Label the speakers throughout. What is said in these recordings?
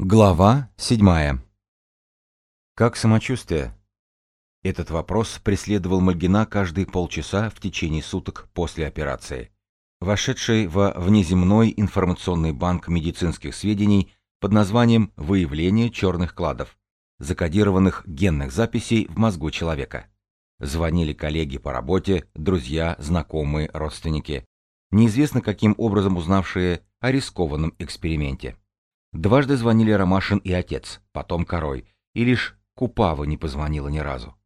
Speaker 1: Глава 7. Как самочувствие? Этот вопрос преследовал Мальгина каждые полчаса в течение суток после операции. Вошедший во внеземной информационный банк медицинских сведений под названием «Выявление черных кладов», закодированных генных записей в мозгу человека. Звонили коллеги по работе, друзья, знакомые, родственники, неизвестно каким образом узнавшие о рискованном эксперименте. Дважды звонили Ромашин и отец, потом Корой, и лишь Купава не позвонила ни разу.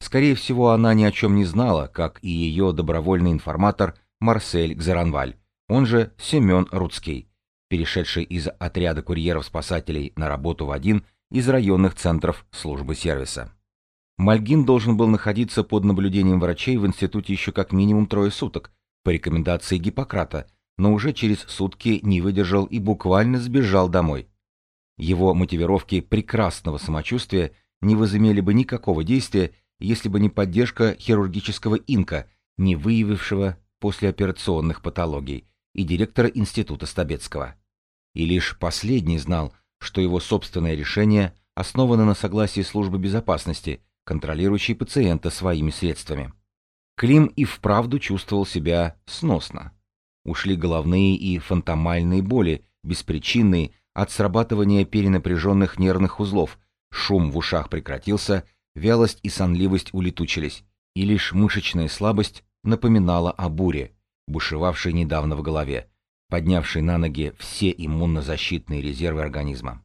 Speaker 1: Скорее всего, она ни о чем не знала, как и ее добровольный информатор Марсель Гзаранваль, он же Семен Рудский, перешедший из отряда курьеров-спасателей на работу в один из районных центров службы сервиса. Мальгин должен был находиться под наблюдением врачей в институте еще как минимум трое суток, по рекомендации Гиппократа, но уже через сутки не выдержал и буквально сбежал домой. Его мотивировки прекрасного самочувствия не возымели бы никакого действия, если бы не поддержка хирургического инка, не выявившего послеоперационных патологий, и директора института Стабецкого. И лишь последний знал, что его собственное решение основано на согласии службы безопасности, контролирующей пациента своими средствами. Клим и вправду чувствовал себя сносно. Ушли головные и фантомальные боли, беспричинные, от срабатывания перенапряженных нервных узлов, шум в ушах прекратился, вялость и сонливость улетучились, и лишь мышечная слабость напоминала о буре, бушевавшей недавно в голове, поднявшей на ноги все иммунозащитные резервы организма.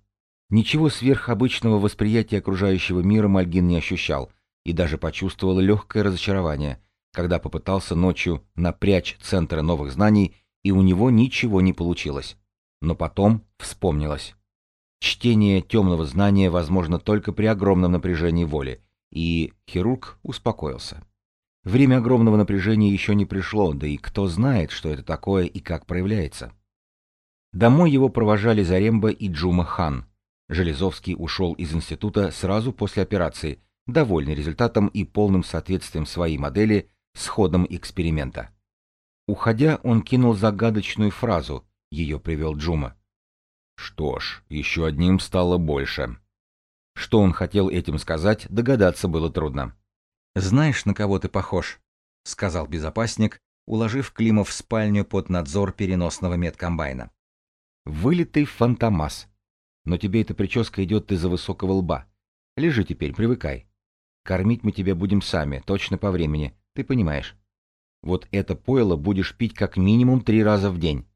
Speaker 1: Ничего сверхобычного восприятия окружающего мира Мальгин не ощущал и даже почувствовал легкое разочарование – когда попытался ночью напрячь центры новых знаний, и у него ничего не получилось. Но потом вспомнилось. Чтение темного знания возможно только при огромном напряжении воли, и хирург успокоился. Время огромного напряжения еще не пришло, да и кто знает, что это такое и как проявляется. Домой его провожали Заремба и Джума Хан. Железовский ушел из института сразу после операции, довольный результатом и полным соответствием своей модели с ходом эксперимента. Уходя, он кинул загадочную фразу, ее привел Джума. Что ж, еще одним стало больше. Что он хотел этим сказать, догадаться было трудно. «Знаешь, на кого ты похож?» — сказал безопасник, уложив Клима в спальню под надзор переносного медкомбайна. «Вылитый фантомас. Но тебе эта прическа идет из-за высокого лба. Лежи теперь, привыкай. Кормить мы тебя будем сами, точно по времени, ты понимаешь. Вот это пойло будешь пить как минимум три раза в день.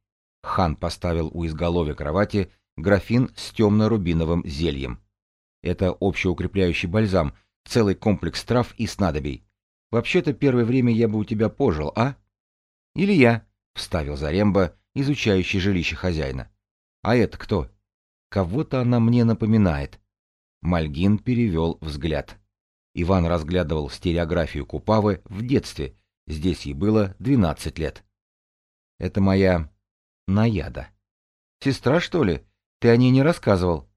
Speaker 1: Хан поставил у изголовья кровати графин с темно-рубиновым зельем. Это общеукрепляющий бальзам, целый комплекс трав и снадобий. Вообще-то первое время я бы у тебя пожил, а? Или я, — вставил Заремба, изучающий жилище хозяина. А это кто? Кого-то она мне напоминает. Мальгин перевел взгляд. Иван разглядывал стереографию Купавы в детстве, здесь ей было 12 лет. «Это моя... Наяда». «Сестра, что ли? Ты о ней не рассказывал?»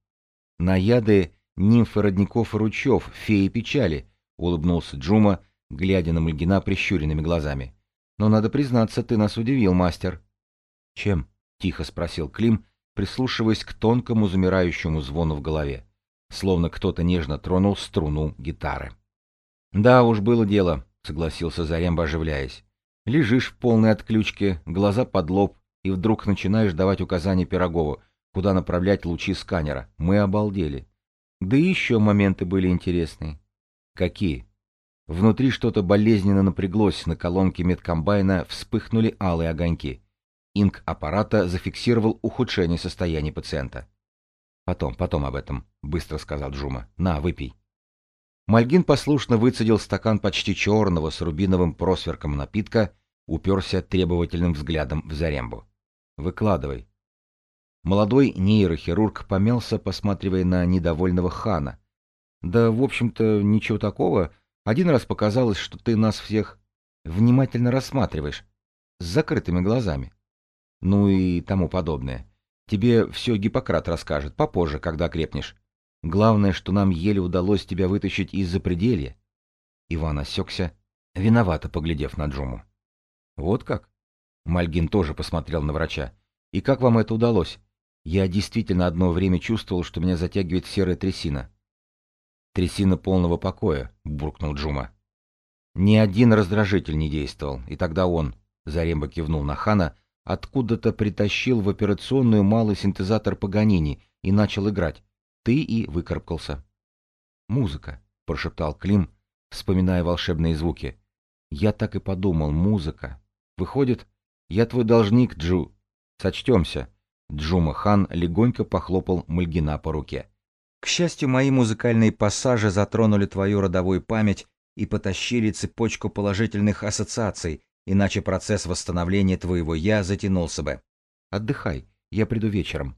Speaker 1: «Наяды — нимфы родников и ручьев, феи печали», — улыбнулся Джума, глядя на Мальгина прищуренными глазами. «Но, надо признаться, ты нас удивил, мастер». «Чем?» — тихо спросил Клим, прислушиваясь к тонкому замирающему звону в голове словно кто-то нежно тронул струну гитары. «Да уж, было дело», — согласился Заремба, оживляясь. «Лежишь в полной отключке, глаза под лоб, и вдруг начинаешь давать указания Пирогову, куда направлять лучи сканера. Мы обалдели. Да и еще моменты были интересные». «Какие?» Внутри что-то болезненно напряглось, на колонке медкомбайна вспыхнули алые огоньки. Инк аппарата зафиксировал ухудшение состояния пациента. «Потом, потом об этом», — быстро сказал Джума. «На, выпей». Мальгин послушно выцедил стакан почти черного с рубиновым просверком напитка, уперся требовательным взглядом в Зарембу. «Выкладывай». Молодой нейрохирург помялся, посматривая на недовольного хана. «Да, в общем-то, ничего такого. Один раз показалось, что ты нас всех внимательно рассматриваешь, с закрытыми глазами. Ну и тому подобное. Тебе все Гиппократ расскажет, попозже, когда крепнешь. Главное, что нам еле удалось тебя вытащить из-за пределья. Иван осекся, виновато поглядев на Джуму. Вот как? Мальгин тоже посмотрел на врача. И как вам это удалось? Я действительно одно время чувствовал, что меня затягивает серая трясина. «Трясина полного покоя», — буркнул Джума. Ни один раздражитель не действовал, и тогда он, Заремба кивнул на Хана, откуда-то притащил в операционную малый синтезатор Паганини и начал играть. Ты и выкарабкался. «Музыка», — прошептал Клим, вспоминая волшебные звуки. «Я так и подумал, музыка. Выходит, я твой должник, Джу. Сочтемся». Джума Хан легонько похлопал Мальгина по руке. «К счастью, мои музыкальные пассажи затронули твою родовую память и потащили цепочку положительных ассоциаций, иначе процесс восстановления твоего «я» затянулся бы. Отдыхай, я приду вечером».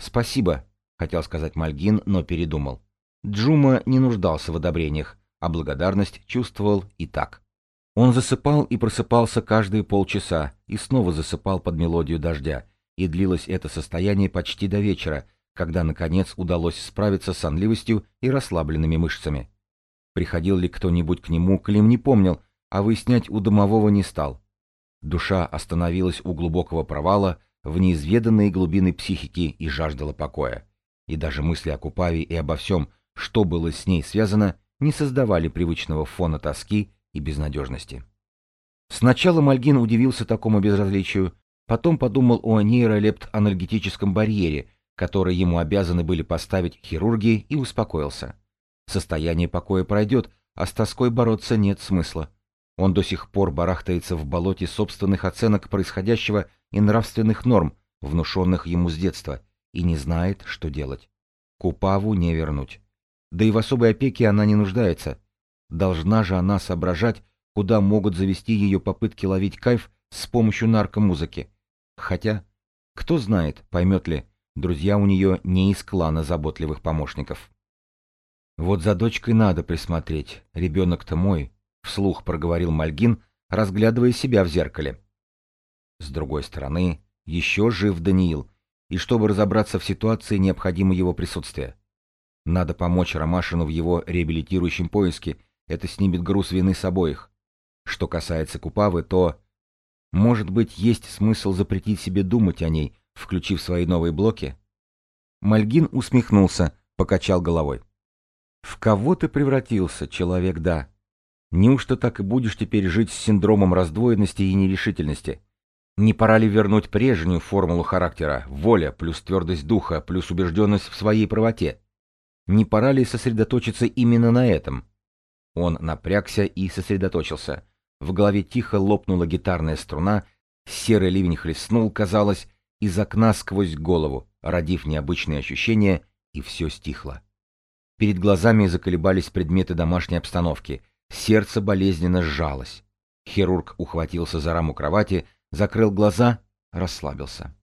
Speaker 1: «Спасибо», — хотел сказать Мальгин, но передумал. Джума не нуждался в одобрениях, а благодарность чувствовал и так. Он засыпал и просыпался каждые полчаса, и снова засыпал под мелодию дождя, и длилось это состояние почти до вечера, когда, наконец, удалось справиться с сонливостью и расслабленными мышцами. Приходил ли кто-нибудь к нему, Клим не помнил, а выяснять у домового не стал. Душа остановилась у глубокого провала в неизведанные глубины психики и жаждала покоя. И даже мысли о Купаве и обо всем, что было с ней связано, не создавали привычного фона тоски и безнадежности. Сначала Мальгин удивился такому безразличию, потом подумал о нейролепт-анальгетическом барьере, который ему обязаны были поставить хирурги, и успокоился. Состояние покоя пройдет, а с тоской бороться нет смысла. Он до сих пор барахтается в болоте собственных оценок происходящего и нравственных норм, внушенных ему с детства, и не знает, что делать. Купаву не вернуть. Да и в особой опеке она не нуждается. Должна же она соображать, куда могут завести ее попытки ловить кайф с помощью наркомузыки. Хотя, кто знает, поймет ли, друзья у нее не из клана заботливых помощников. Вот за дочкой надо присмотреть, ребенок-то мой, вслух проговорил Мальгин, разглядывая себя в зеркале. С другой стороны, еще жив Даниил, и чтобы разобраться в ситуации, необходимо его присутствие. Надо помочь Ромашину в его реабилитирующем поиске, это снимет груз вины с обоих. Что касается Купавы, то... Может быть, есть смысл запретить себе думать о ней, включив свои новые блоки? Мальгин усмехнулся, покачал головой. В кого ты превратился, человек, да? Неужто так и будешь теперь жить с синдромом раздвоенности и нерешительности? Не пора ли вернуть прежнюю формулу характера, воля плюс твердость духа плюс убежденность в своей правоте? Не пора ли сосредоточиться именно на этом? Он напрягся и сосредоточился. В голове тихо лопнула гитарная струна, серый ливень хлестнул, казалось, из окна сквозь голову, родив необычные ощущения, и все стихло. Перед глазами заколебались предметы домашней обстановки — Сердце болезненно сжалось. Хирург ухватился за раму кровати, закрыл глаза, расслабился.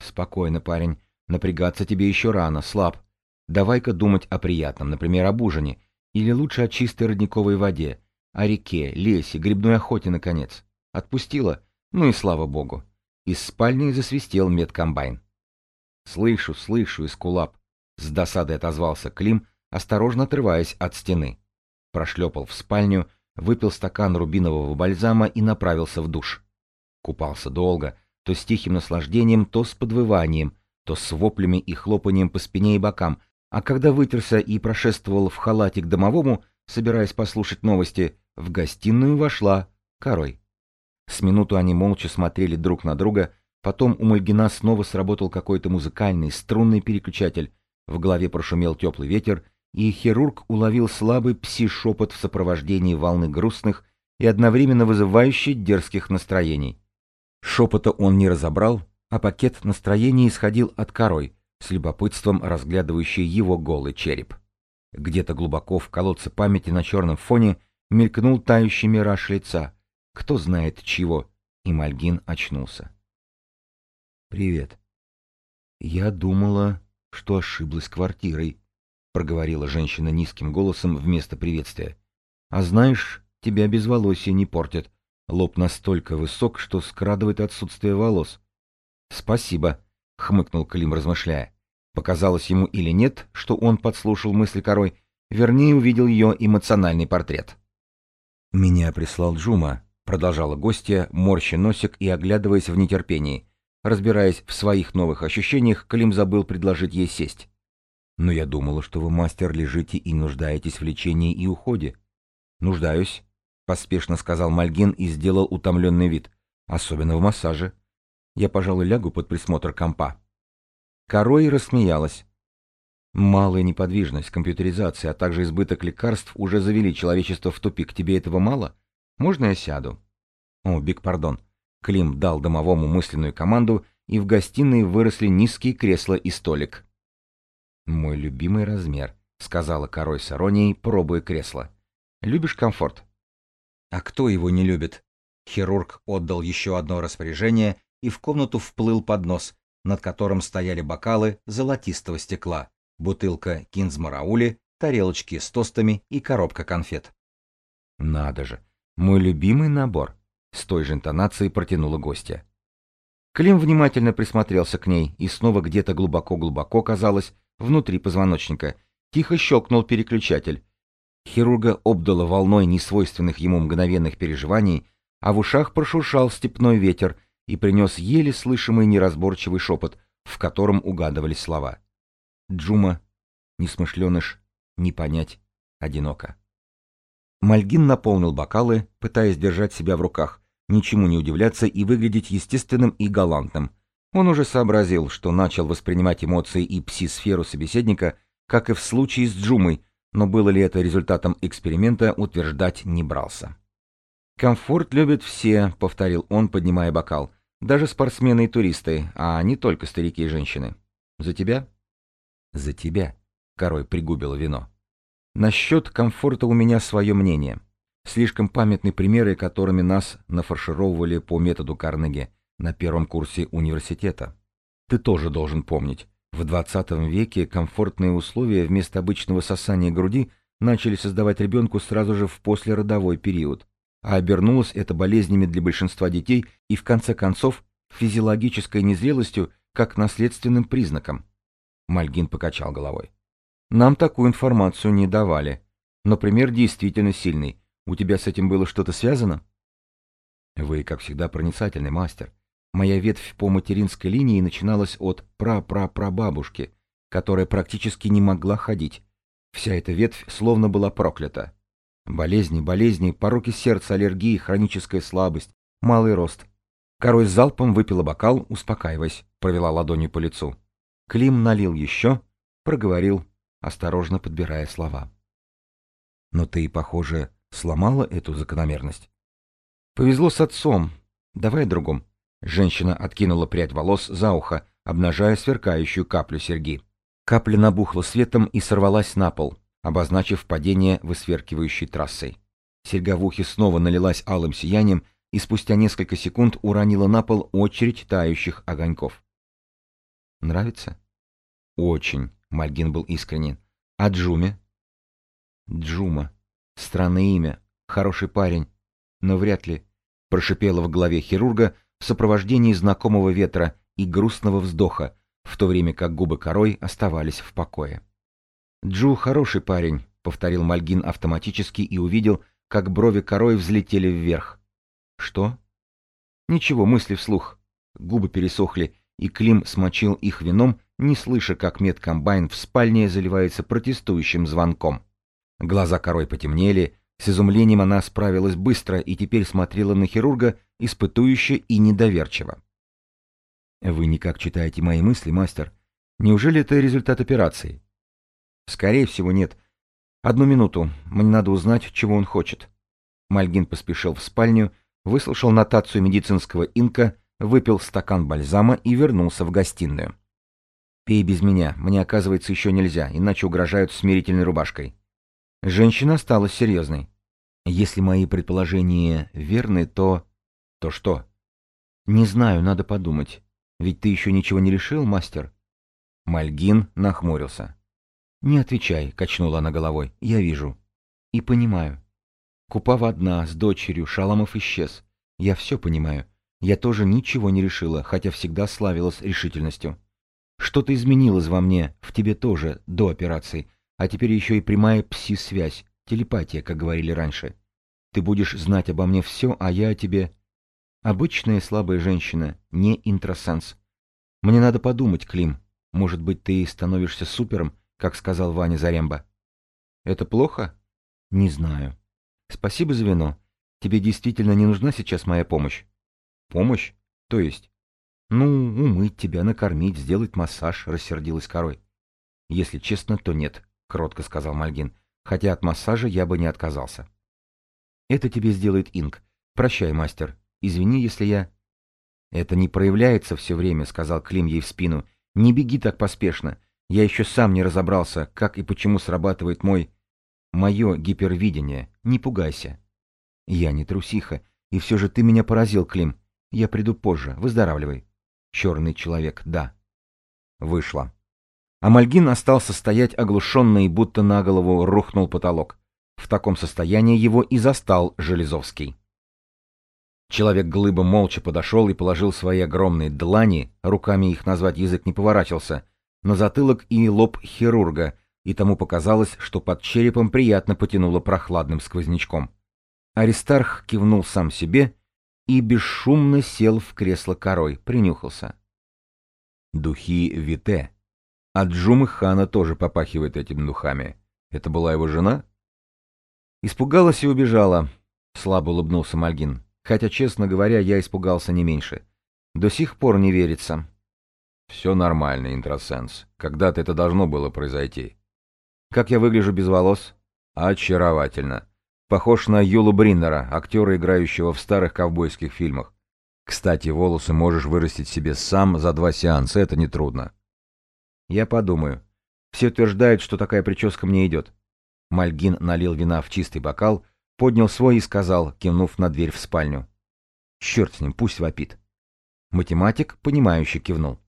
Speaker 1: «Спокойно, парень. Напрягаться тебе еще рано, слаб. Давай-ка думать о приятном, например, об ужине. Или лучше о чистой родниковой воде, о реке, лесе, грибной охоте, наконец. Отпустила? Ну и слава богу. Из спальни засвистел медкомбайн. «Слышу, слышу, Искулап!» С досадой отозвался Клим, осторожно отрываясь от стены прошлепал в спальню, выпил стакан рубинового бальзама и направился в душ. Купался долго, то с тихим наслаждением, то с подвыванием, то с воплями и хлопанием по спине и бокам, а когда вытерся и прошествовал в халате к домовому, собираясь послушать новости, в гостиную вошла корой. С минуту они молча смотрели друг на друга, потом у Мальгина снова сработал какой-то музыкальный струнный переключатель, в голове прошумел теплый ветер, и хирург уловил слабый пси-шепот в сопровождении волны грустных и одновременно вызывающий дерзких настроений. Шепота он не разобрал, а пакет настроений исходил от корой, с любопытством разглядывающей его голый череп. Где-то глубоко в колодце памяти на черном фоне мелькнул тающий мираж лица. Кто знает чего, и Мальгин очнулся. «Привет. Я думала, что ошиблась квартирой», — проговорила женщина низким голосом вместо приветствия. «А знаешь, тебя без волосья не портят. Лоб настолько высок, что скрадывает отсутствие волос». «Спасибо», — хмыкнул Клим, размышляя. Показалось ему или нет, что он подслушал мысли корой, вернее, увидел ее эмоциональный портрет. «Меня прислал Джума», — продолжала гостья, морща носик и оглядываясь в нетерпении. Разбираясь в своих новых ощущениях, Клим забыл предложить ей сесть. «Но я думала, что вы, мастер, лежите и нуждаетесь в лечении и уходе». «Нуждаюсь», — поспешно сказал Мальгин и сделал утомленный вид. «Особенно в массаже. Я, пожалуй, лягу под присмотр компа». Корой рассмеялась. Малая неподвижность, компьютеризация, а также избыток лекарств уже завели человечество в тупик. Тебе этого мало? Можно я сяду? О, биг пардон. Клим дал домовому мысленную команду, и в гостиной выросли низкие кресла и столик. «Мой любимый размер», — сказала корой с иронией, пробуя кресло. «Любишь комфорт?» «А кто его не любит?» Хирург отдал еще одно распоряжение, и в комнату вплыл поднос, над которым стояли бокалы золотистого стекла бутылка кинзмараули, тарелочки с тостами и коробка конфет. «Надо же! Мой любимый набор!» — с той же интонацией протянула гостья. Клим внимательно присмотрелся к ней, и снова где-то глубоко-глубоко, казалось, внутри позвоночника, тихо щелкнул переключатель. Хирурга обдало волной несвойственных ему мгновенных переживаний, а в ушах прошуршал степной ветер и принес еле слышимый неразборчивый шепот, в котором угадывались слова. Джума, несмышленыш, не понять, одиноко. Мальгин наполнил бокалы, пытаясь держать себя в руках, ничему не удивляться и выглядеть естественным и галантным. Он уже сообразил, что начал воспринимать эмоции и пси-сферу собеседника, как и в случае с Джумой, но было ли это результатом эксперимента, утверждать не брался. «Комфорт любят все», — повторил он, поднимая бокал. «Даже спортсмены и туристы, а не только старики и женщины. За тебя?» За тебя. Корой пригубила вино. Насчет комфорта у меня свое мнение. Слишком памятны примеры, которыми нас нафаршировывали по методу Карнеги на первом курсе университета. Ты тоже должен помнить. В 20 веке комфортные условия вместо обычного сосания груди начали создавать ребенку сразу же в послеродовой период, а обернулось это болезнями для большинства детей и в конце концов физиологической незрелостью как наследственным признаком. Мальгин покачал головой. Нам такую информацию не давали. Но пример действительно сильный. У тебя с этим было что-то связано? Вы, как всегда, проницательный мастер. Моя ветвь по материнской линии начиналась от пра-пра-прабабушки, которая практически не могла ходить. Вся эта ветвь словно была проклята. Болезни, болезни, пороки сердца, аллергии, хроническая слабость, малый рост. Корой залпом выпила бокал, успокаиваясь, провела ладонью по лицу. Клим налил еще, проговорил, осторожно подбирая слова. Но ты, похоже, сломала эту закономерность. Повезло с отцом. Давай о другом. Женщина откинула прядь волос за ухо, обнажая сверкающую каплю серьги. Капля набухла светом и сорвалась на пол, обозначив падение высверкивающей трассой. Серьга в ухе снова налилась алым сиянием и спустя несколько секунд уронила на пол очередь тающих огоньков. Нравится? Очень, Мальгин был искренен. А Джуме? Джума. Странное имя. Хороший парень. Но вряд ли. Прошипело в голове хирурга в сопровождении знакомого ветра и грустного вздоха, в то время как губы корой оставались в покое. «Джу хороший парень», — повторил Мальгин автоматически и увидел, как брови корой взлетели вверх. «Что?» «Ничего, мысли вслух». Губы пересохли, и Клим смочил их вином, не слыша, как медкомбайн в спальне заливается протестующим звонком. Глаза корой потемнели, с изумлением она справилась быстро и теперь смотрела на хирурга испытующе и недоверчиво. «Вы никак читаете мои мысли, мастер? Неужели это результат операции?» «Скорее всего, нет. Одну минуту, мне надо узнать, чего он хочет». Мальгин поспешил в спальню, выслушал нотацию медицинского инка выпил стакан бальзама и вернулся в гостиную. «Пей без меня, мне, оказывается, еще нельзя, иначе угрожают смирительной рубашкой». Женщина осталась серьезной. «Если мои предположения верны, то...» «То что?» «Не знаю, надо подумать. Ведь ты еще ничего не решил, мастер?» Мальгин нахмурился. «Не отвечай», — качнула она головой. «Я вижу. И понимаю. Купава одна, с дочерью, Шаламов исчез. Я все понимаю. Я тоже ничего не решила, хотя всегда славилась решительностью. Что-то изменилось во мне, в тебе тоже, до операции, а теперь еще и прямая пси-связь, телепатия, как говорили раньше. Ты будешь знать обо мне все, а я о тебе... Обычная слабая женщина, не интросенс. Мне надо подумать, Клим. Может быть, ты становишься супером, как сказал Ваня Заремба. Это плохо? Не знаю. Спасибо за вино. Тебе действительно не нужна сейчас моя помощь? Помощь? То есть? Ну, умыть тебя, накормить, сделать массаж, рассердилась корой. Если честно, то нет, кротко сказал Мальгин, хотя от массажа я бы не отказался. Это тебе сделает Инг. Прощай, мастер. Извини, если я... Это не проявляется все время, сказал Клим ей в спину. Не беги так поспешно. Я еще сам не разобрался, как и почему срабатывает мой... Мое гипервидение. Не пугайся. Я не трусиха. И все же ты меня поразил, Клим. Я приду позже. Выздоравливай. Черный человек, да. Вышла. Амальгин остался стоять оглушенный, будто на голову рухнул потолок. В таком состоянии его и застал Железовский. Человек-глыба молча подошел и положил свои огромные длани, руками их назвать язык не поворачивался, на затылок и лоб хирурга, и тому показалось, что под черепом приятно потянуло прохладным сквознячком. Аристарх кивнул сам себе и бесшумно сел в кресло корой, принюхался. Духи Вите. А Джумы Хана тоже попахивает этими духами. Это была его жена? Испугалась и убежала, слабо улыбнулся Мальгин. Хотя, честно говоря, я испугался не меньше. До сих пор не верится. Все нормально, интросенс. Когда-то это должно было произойти. Как я выгляжу без волос? Очаровательно. Похож на Юлу Бриннера, актера, играющего в старых ковбойских фильмах. Кстати, волосы можешь вырастить себе сам за два сеанса, это нетрудно. Я подумаю. Все утверждают, что такая прическа мне идет. Мальгин налил вина в чистый бокал, поднял свой и сказал, кивнув на дверь в спальню. «Черт с ним, пусть вопит». Математик, понимающе кивнул.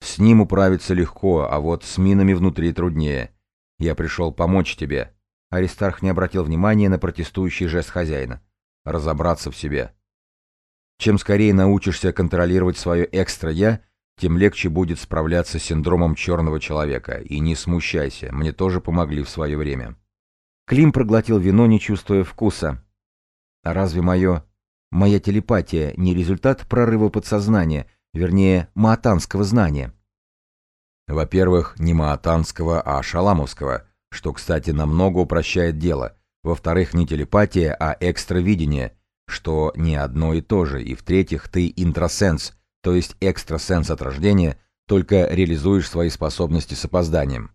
Speaker 1: «С ним управиться легко, а вот с минами внутри труднее. Я пришел помочь тебе». Аристарх не обратил внимания на протестующий жест хозяина. «Разобраться в себе». Чем скорее научишься контролировать свое экстра-я, тем легче будет справляться с синдромом черного человека. И не смущайся, мне тоже помогли в свое время. Клим проглотил вино, не чувствуя вкуса. А разве мое... Моя телепатия не результат прорыва подсознания, вернее, маатанского знания? Во-первых, не маатанского, а шаламовского, что, кстати, намного упрощает дело. Во-вторых, не телепатия, а экстравидение, что не одно и то же. И в-третьих, ты интрасенс, то есть экстрасенс от рождения, только реализуешь свои способности с опозданием.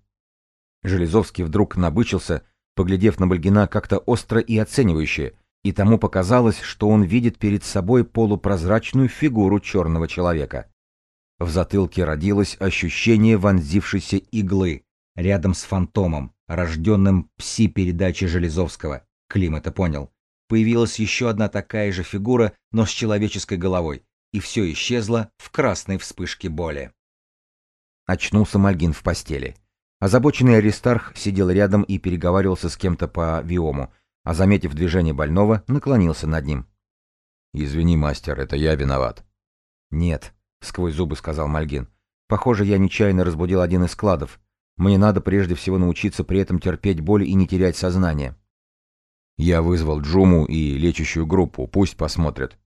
Speaker 1: Железовский вдруг набычился, поглядев на Бальгина как-то остро и оценивающе, и тому показалось, что он видит перед собой полупрозрачную фигуру черного человека. В затылке родилось ощущение вонзившейся иглы, рядом с фантомом, рожденным пси-передачей Железовского. Клим это понял. Появилась еще одна такая же фигура, но с человеческой головой, и все исчезло в красной вспышке боли. Очнулся Мальгин в постели. Озабоченный Аристарх сидел рядом и переговаривался с кем-то по виому, а, заметив движение больного, наклонился над ним. «Извини, мастер, это я виноват». «Нет», — сквозь зубы сказал Мальгин. «Похоже, я нечаянно разбудил один из складов. Мне надо прежде всего научиться при этом терпеть боль и не терять сознание». «Я вызвал Джуму и лечащую группу, пусть посмотрят.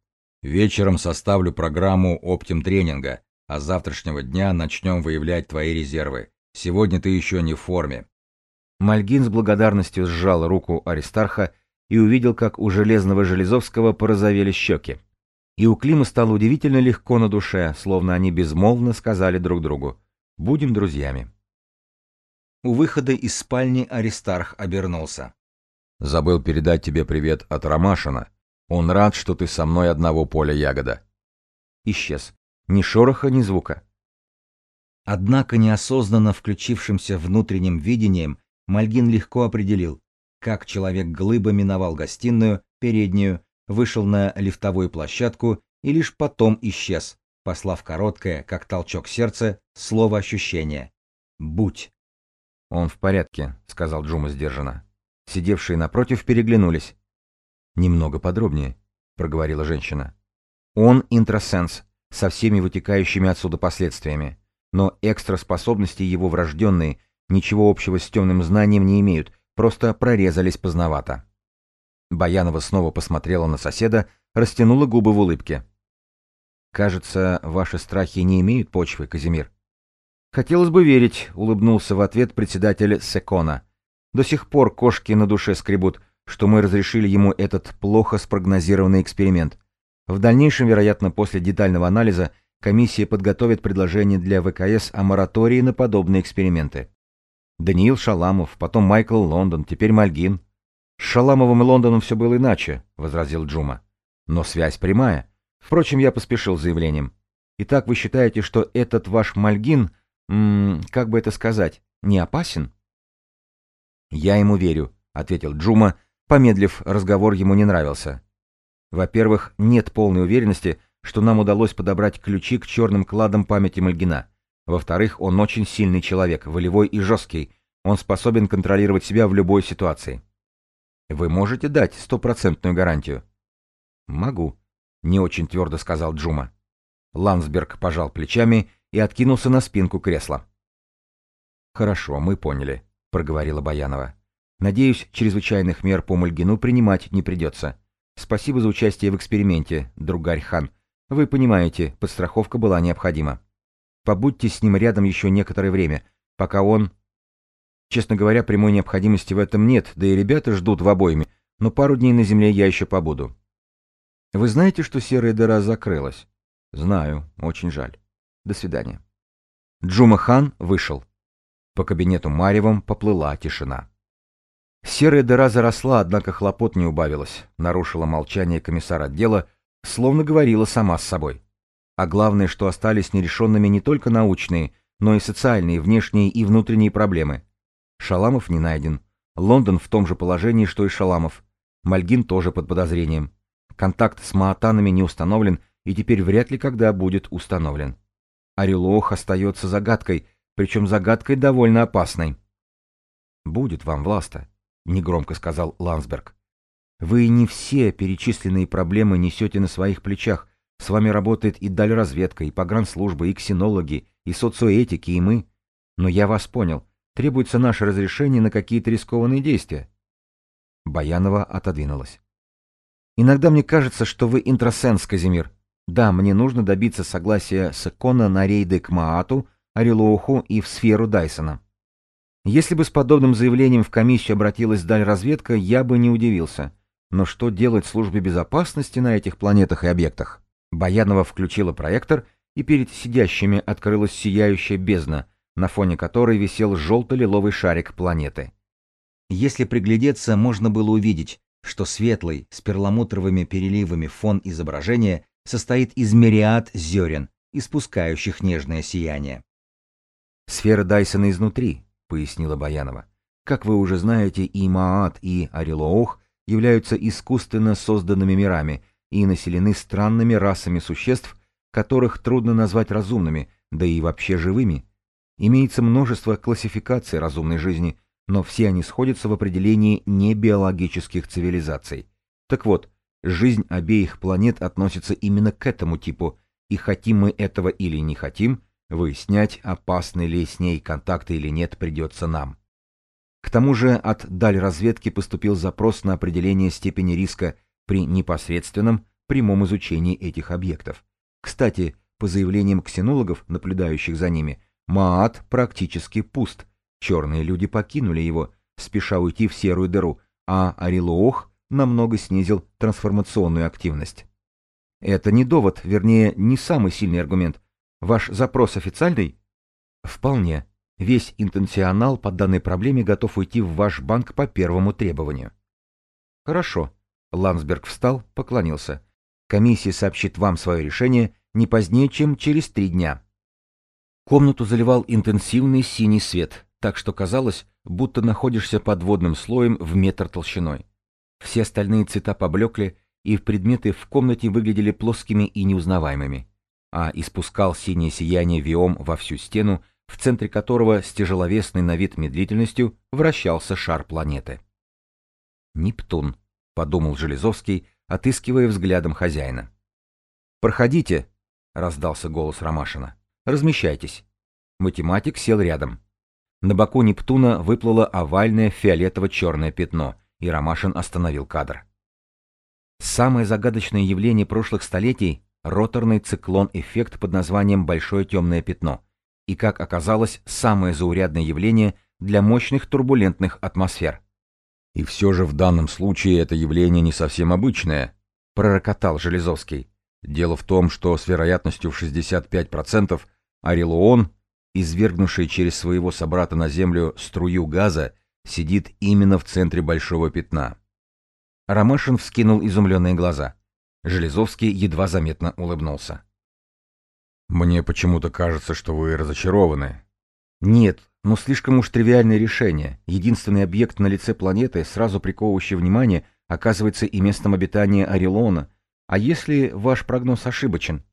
Speaker 1: Вечером составлю программу оптим-тренинга, а с завтрашнего дня начнем выявлять твои резервы. Сегодня ты еще не в форме». Мальгин с благодарностью сжал руку Аристарха и увидел, как у железного Железовского порозовели щеки. И у Клима стало удивительно легко на душе, словно они безмолвно сказали друг другу «Будем друзьями». У выхода из спальни Аристарх обернулся. «Забыл передать тебе привет от Ромашина. Он рад, что ты со мной одного поля ягода». Исчез. Ни шороха, ни звука. Однако неосознанно включившимся внутренним видением Мальгин легко определил, как человек-глыба миновал гостиную, переднюю, вышел на лифтовую площадку и лишь потом исчез, послав короткое, как толчок сердца, слово ощущения. «Будь». «Он в порядке», — сказал Джума сдержанно. Сидевшие напротив переглянулись. «Немного подробнее», — проговорила женщина. «Он интросенс, со всеми вытекающими отсюда последствиями но экстраспособности его врожденные ничего общего с темным знанием не имеют, просто прорезались поздновато. Баянова снова посмотрела на соседа, растянула губы в улыбке. Кажется, ваши страхи не имеют почвы, Казимир. Хотелось бы верить, улыбнулся в ответ председатель Секона. До сих пор кошки на душе скребут, что мы разрешили ему этот плохо спрогнозированный эксперимент. В дальнейшем, вероятно, после детального анализа, комиссия подготовит предложение для ВКС о моратории на подобные эксперименты. Даниил Шаламов, потом Майкл Лондон, теперь Мальгин. С Шаламовым и Лондоном все было иначе, возразил Джума. Но связь прямая. Впрочем, я поспешил с заявлением. Итак, вы считаете, что этот ваш Мальгин, м -м, как бы это сказать, не опасен? Я ему верю, ответил Джума, помедлив, разговор ему не нравился. Во-первых, нет полной уверенности, что нам удалось подобрать ключи к черным кладам памяти Мальгина. Во-вторых, он очень сильный человек, волевой и жесткий. Он способен контролировать себя в любой ситуации. Вы можете дать стопроцентную гарантию? «Могу», — не очень твердо сказал Джума. Ландсберг пожал плечами и откинулся на спинку кресла. «Хорошо, мы поняли», — проговорила Баянова. «Надеюсь, чрезвычайных мер по Мальгину принимать не придется. Спасибо за участие в эксперименте, другарь Хан. Вы понимаете, подстраховка была необходима. Побудьте с ним рядом еще некоторое время, пока он... Честно говоря, прямой необходимости в этом нет, да и ребята ждут в обойме, но пару дней на земле я еще побуду. Вы знаете, что серая дыра закрылась? Знаю, очень жаль. До свидания. Джума Хан вышел. По кабинету Марьевым поплыла тишина. Серая дыра заросла, однако хлопот не убавилось, нарушила молчание комиссар отдела, словно говорила сама с собой. А главное, что остались нерешенными не только научные, но и социальные, внешние и внутренние проблемы. Шаламов не найден. Лондон в том же положении, что и Шаламов. Мальгин тоже под подозрением. Контакт с маатанами не установлен и теперь вряд ли когда будет установлен. Орелох остается загадкой, причем загадкой довольно опасной. «Будет вам, Власта», — негромко сказал Ландсберг. «Вы не все перечисленные проблемы несете на своих плечах. С вами работает и дальразведка, и погранслужба, и ксенологи, и социоэтики, и мы. Но я вас понял. Требуется наше разрешение на какие-то рискованные действия». Баянова отодвинулась. Иногда мне кажется, что вы интросенс, Казимир. Да, мне нужно добиться согласия Сакона на рейды к Маату, Орелоуху и в сферу Дайсона. Если бы с подобным заявлением в комиссию обратилась Дальразведка, я бы не удивился. Но что делать службе безопасности на этих планетах и объектах? Баянова включила проектор, и перед сидящими открылась сияющая бездна, на фоне которой висел желто-лиловый шарик планеты. Если приглядеться, можно было увидеть, что светлый с перламутровыми переливами фон изображения состоит из мириад зерен, испускающих нежное сияние. «Сфера Дайсона изнутри», — пояснила Баянова. «Как вы уже знаете, и Маат, и Орелоох являются искусственно созданными мирами и населены странными расами существ, которых трудно назвать разумными, да и вообще живыми. Имеется множество классификаций разумной жизни — но все они сходятся в определении небиологических цивилизаций. Так вот, жизнь обеих планет относится именно к этому типу, и хотим мы этого или не хотим, выяснять, опасны ли с ней контакты или нет, придется нам. К тому же от даль разведки поступил запрос на определение степени риска при непосредственном прямом изучении этих объектов. Кстати, по заявлениям ксенологов, наблюдающих за ними, Маат практически пуст, Черные люди покинули его, спеша уйти в серую дыру, а Арилуох намного снизил трансформационную активность. Это не довод, вернее, не самый сильный аргумент. Ваш запрос официальный? Вполне. Весь интенционал по данной проблеме готов уйти в ваш банк по первому требованию. Хорошо. Ландсберг встал, поклонился. Комиссия сообщит вам свое решение не позднее, чем через три дня. Комнату заливал интенсивный синий свет, так что казалось, будто находишься под водным слоем в метр толщиной. Все остальные цвета поблекли, и предметы в комнате выглядели плоскими и неузнаваемыми, а испускал синее сияние виом во всю стену, в центре которого с тяжеловесной на вид медлительностью вращался шар планеты. «Нептун», — подумал Железовский, отыскивая взглядом хозяина. «Проходите», — раздался голос Ромашина. «Размещайтесь». Математик сел рядом. На боку Нептуна выплыло овальное фиолетово-черное пятно, и Ромашин остановил кадр. Самое загадочное явление прошлых столетий роторный циклон-эффект под названием «большое темное пятно» и, как оказалось, самое заурядное явление для мощных турбулентных атмосфер. «И все же в данном случае это явление не совсем обычное», — пророкотал Железовский. «Дело в том, что с вероятностью в 65% Орелуон, извергнувший через своего собрата на Землю струю газа, сидит именно в центре большого пятна». Ромашин вскинул изумленные глаза. Железовский едва заметно улыбнулся. «Мне почему-то кажется, что вы разочарованы». «Нет, но слишком уж тривиальное решение. Единственный объект на лице планеты, сразу приковывающий внимание, оказывается и местом обитания Орелона. А если ваш прогноз ошибочен?»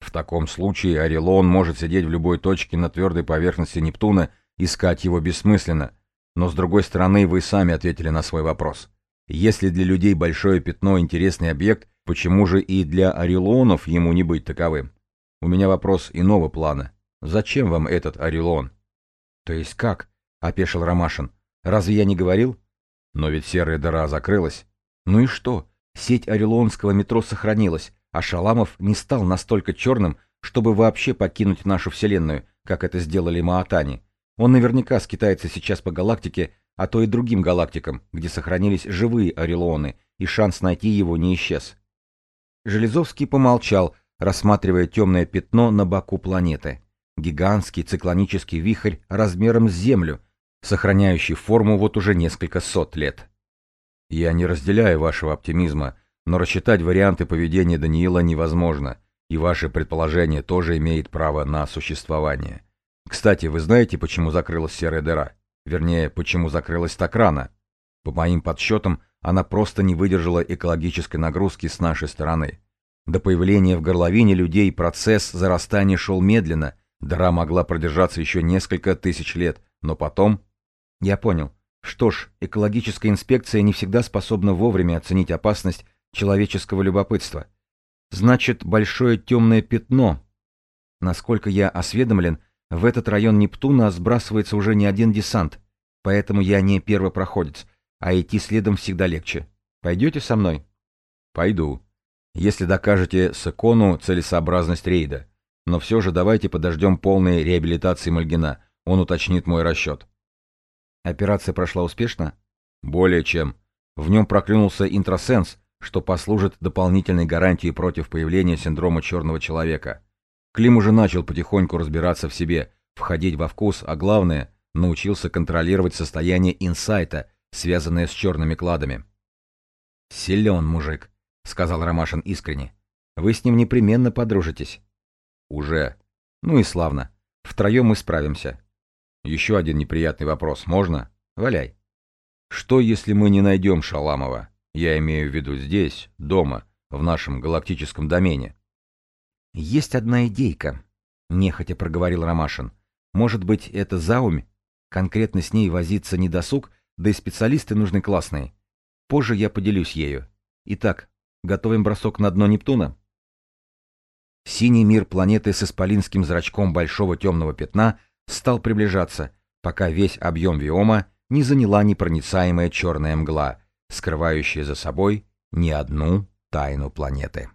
Speaker 1: «В таком случае Орелон может сидеть в любой точке на твердой поверхности Нептуна, искать его бессмысленно. Но с другой стороны, вы сами ответили на свой вопрос. Если для людей большое пятно – интересный объект, почему же и для Орелонов ему не быть таковым? У меня вопрос иного плана. Зачем вам этот Орелон? То есть как? Опешил Ромашин. Разве я не говорил? Но ведь серая дыра закрылась. Ну и что? Сеть Орелонского метро сохранилась, а Шаламов не стал настолько черным, чтобы вообще покинуть нашу Вселенную, как это сделали Маатани. Он наверняка скитается сейчас по галактике, а то и другим галактикам, где сохранились живые Орелоны, и шанс найти его не исчез. Железовский помолчал, рассматривая темное пятно на боку планеты. Гигантский циклонический вихрь размером с Землю, сохраняющий форму вот уже несколько сот лет. Я не разделяю вашего оптимизма, но рассчитать варианты поведения Даниила невозможно, и ваше предположение тоже имеет право на существование. Кстати, вы знаете, почему закрылась серая дыра? Вернее, почему закрылась так рано? По моим подсчетам, она просто не выдержала экологической нагрузки с нашей стороны. До появления в горловине людей процесс зарастания шел медленно, дыра могла продержаться еще несколько тысяч лет, но потом... Я понял. Что ж, экологическая инспекция не всегда способна вовремя оценить опасность человеческого любопытства. Значит, большое темное пятно. Насколько я осведомлен, в этот район Нептуна сбрасывается уже не один десант, поэтому я не первопроходец, а идти следом всегда легче. Пойдете со мной? Пойду если докажете Сакону целесообразность рейда. Но все же давайте подождем полной реабилитации Мальгина. Он уточнит мой расчет. Операция прошла успешно? Более чем. В нем проклюнулся интросенс, что послужит дополнительной гарантией против появления синдрома черного человека. Клим уже начал потихоньку разбираться в себе, входить во вкус, а главное, научился контролировать состояние инсайта, связанное с черными кладами. Силен мужик. — сказал Ромашин искренне. «Вы с ним непременно подружитесь». «Уже. Ну и славно. Втроем мы справимся. Еще один неприятный вопрос. Можно? Валяй. Что, если мы не найдем Шаламова? Я имею в виду здесь, дома, в нашем галактическом домене». «Есть одна идейка», — нехотя проговорил Ромашин. «Может быть, это заумь? Конкретно с ней возиться не досуг, да и специалисты нужны классные. Позже я поделюсь ею. Итак, Готовим бросок на дно Нептуна? Синий мир планеты с исполинским зрачком большого темного пятна стал приближаться, пока весь объем виома не заняла непроницаемая черная мгла, скрывающая за собой не одну тайну планеты.